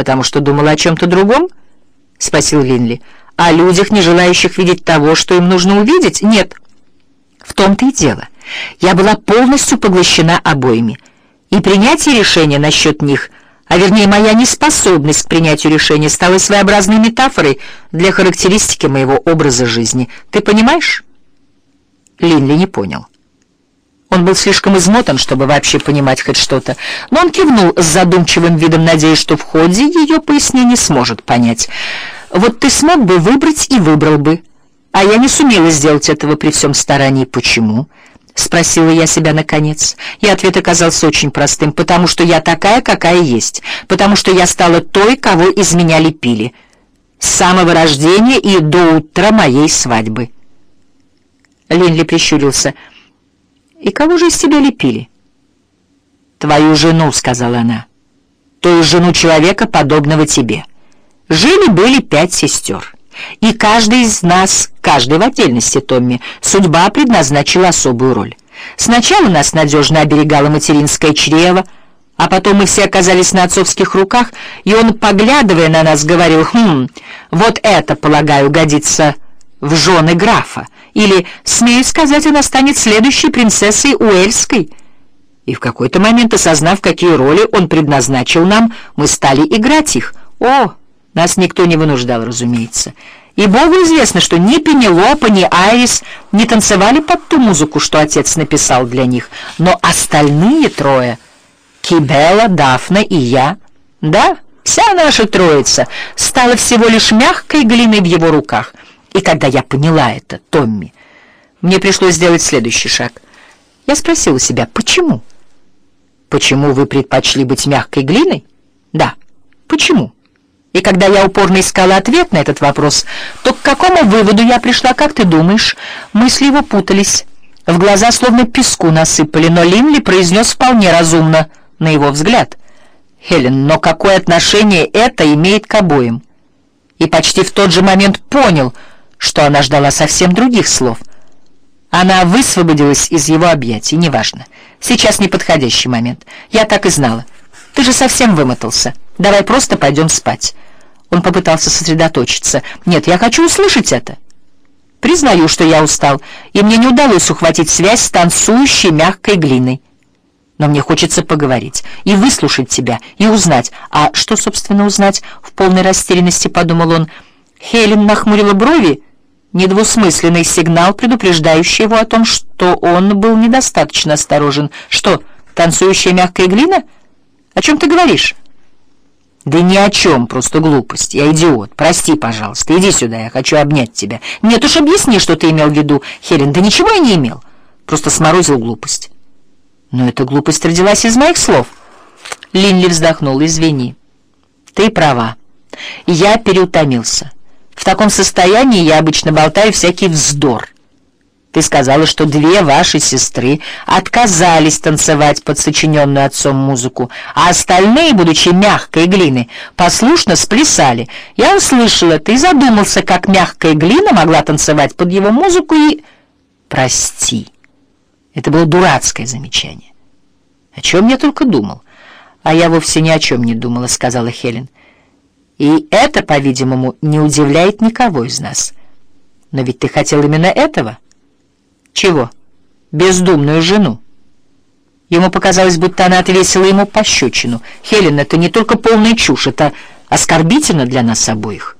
«Потому что думала о чем-то другом?» — спросил Линли. «О людях, не желающих видеть того, что им нужно увидеть? Нет. В том-то и дело. Я была полностью поглощена обоими. И принятие решения насчет них, а вернее моя неспособность к принятию решения, стала своеобразной метафорой для характеристики моего образа жизни. Ты понимаешь?» Линли не понял. Он был слишком измотан, чтобы вообще понимать хоть что-то, но он кивнул с задумчивым видом, надеясь, что в ходе ее пояснений сможет понять. «Вот ты смог бы выбрать и выбрал бы, а я не сумела сделать этого при всем старании. Почему?» — спросила я себя наконец. И ответ оказался очень простым. «Потому что я такая, какая есть. Потому что я стала той, кого из меня лепили. С самого рождения и до утра моей свадьбы». Линли прищурился — «И кого же из тебя лепили?» «Твою жену», — сказала она. «То жену человека, подобного тебе. Жили-были пять сестер. И каждый из нас, каждый в отдельности, Томми, судьба предназначила особую роль. Сначала нас надежно оберегало материнское чрево, а потом мы все оказались на отцовских руках, и он, поглядывая на нас, говорил, «Хм, вот это, полагаю, годится в жены графа» или, смею сказать, она станет следующей принцессой Уэльской. И в какой-то момент, осознав, какие роли он предназначил нам, мы стали играть их. О, нас никто не вынуждал, разумеется. И Богу известно, что ни Пенелопа, ни Айрис не танцевали под ту музыку, что отец написал для них. Но остальные трое, Кибела, Дафна и я, да, вся наша троица, стала всего лишь мягкой глиной в его руках — и когда я поняла это, Томми, мне пришлось сделать следующий шаг. Я спросила себя, почему? Почему вы предпочли быть мягкой глиной? Да, почему? И когда я упорно искала ответ на этот вопрос, то к какому выводу я пришла, как ты думаешь? Мысли его путались. В глаза словно песку насыпали, но Линли произнес вполне разумно, на его взгляд. Хелен, но какое отношение это имеет к обоим? И почти в тот же момент понял — что она ждала совсем других слов. Она высвободилась из его объятий, неважно. Сейчас неподходящий момент. Я так и знала. Ты же совсем вымотался. Давай просто пойдем спать. Он попытался сосредоточиться. Нет, я хочу услышать это. Признаю, что я устал, и мне не удалось ухватить связь с танцующей мягкой глиной. Но мне хочется поговорить и выслушать тебя, и узнать. А что, собственно, узнать? В полной растерянности подумал он. Хелен нахмурила брови, недвусмысленный сигнал, предупреждающий его о том, что он был недостаточно осторожен. «Что, танцующая мягкая глина? О чем ты говоришь?» «Да ни о чем, просто глупость. Я идиот. Прости, пожалуйста. Иди сюда, я хочу обнять тебя». «Нет уж, объясни, что ты имел в виду, Хелен. Да ничего я не имел. Просто сморозил глупость». «Но эта глупость родилась из моих слов». Линли вздохнул. «Извини. Ты права. Я переутомился». В таком состоянии я обычно болтаю всякий вздор. Ты сказала, что две ваши сестры отказались танцевать под сочиненную отцом музыку, а остальные, будучи мягкой глины, послушно сплясали. Я услышала, ты задумался, как мягкая глина могла танцевать под его музыку и... Прости. Это было дурацкое замечание. О чем я только думал? А я вовсе ни о чем не думала, сказала Хелен. И это, по-видимому, не удивляет никого из нас. Но ведь ты хотел именно этого? Чего? Бездумную жену. Ему показалось, будто она отвесила ему пощечину. «Хелен, это не только полная чушь, это оскорбительно для нас обоих».